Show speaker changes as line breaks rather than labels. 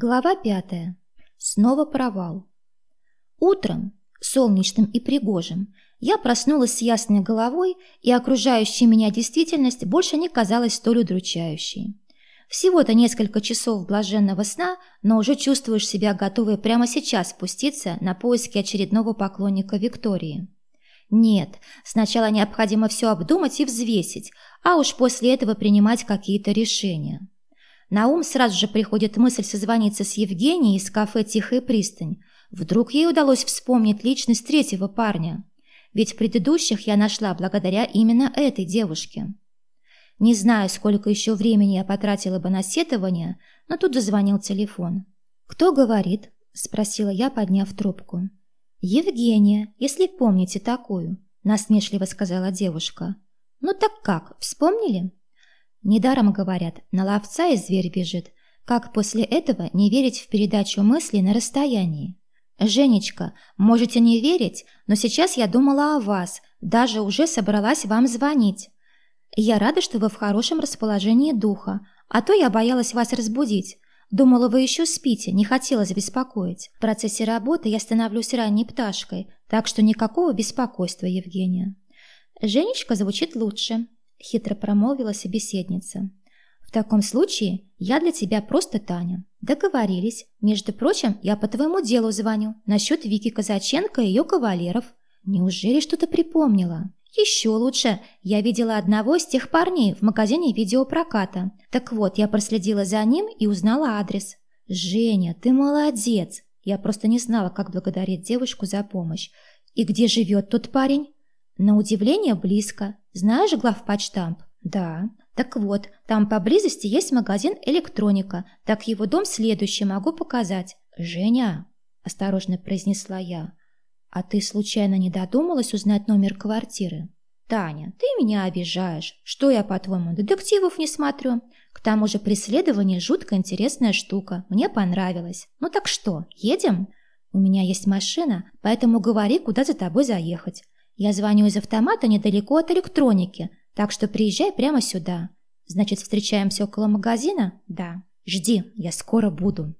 Глава пятая. Снова провал. Утром, солнечным и пригожим, я проснулась с ясной головой, и окружающая меня действительность больше не казалась столь удручающей. Всего-то несколько часов блаженного сна, но уже чувствуешь себя готовой прямо сейчас спуститься на поиски очередного поклонника Виктории. Нет, сначала необходимо все обдумать и взвесить, а уж после этого принимать какие-то решения. На ум сразу же приходит мысль созвониться с Евгенией из кафе «Тихая пристань». Вдруг ей удалось вспомнить личность третьего парня. Ведь предыдущих я нашла благодаря именно этой девушке. Не знаю, сколько еще времени я потратила бы на сетование, но тут зазвонил телефон. «Кто говорит?» – спросила я, подняв трубку. «Евгения, если помните такую», – насмешливо сказала девушка. «Ну так как, вспомнили?» Недаром говорят, на ловца и зверь бежит. Как после этого не верить в передачу мыслей на расстоянии? «Женечка, можете не верить, но сейчас я думала о вас, даже уже собралась вам звонить. Я рада, что вы в хорошем расположении духа, а то я боялась вас разбудить. Думала, вы еще спите, не хотелось беспокоить. В процессе работы я становлюсь ранней пташкой, так что никакого беспокойства, Евгения». «Женечка звучит лучше», — хитро промолвила собеседница. «В таком случае я для тебя просто Таня. Договорились. Между прочим, я по твоему делу звоню насчет Вики Казаченко и ее кавалеров. Неужели что-то припомнила?» «Еще лучше. Я видела одного из тех парней в магазине видеопроката. Так вот, я проследила за ним и узнала адрес. Женя, ты молодец. Я просто не знала, как благодарить девушку за помощь. И где живет тот парень?» «На удивление близко. Знаешь главпочтамп?» «Да». «Так вот, там поблизости есть магазин «Электроника». Так его дом следующий могу показать». «Женя», – осторожно произнесла я, – «а ты случайно не додумалась узнать номер квартиры?» «Таня, ты меня обижаешь. Что я, по-твоему, детективов не смотрю? К тому же преследование – жутко интересная штука. Мне понравилось. Ну так что, едем?» «У меня есть машина, поэтому говори, куда за тобой заехать. Я звоню из автомата недалеко от электроники, так что приезжай прямо сюда. Значит, встречаемся около магазина? Да. Жди, я скоро буду.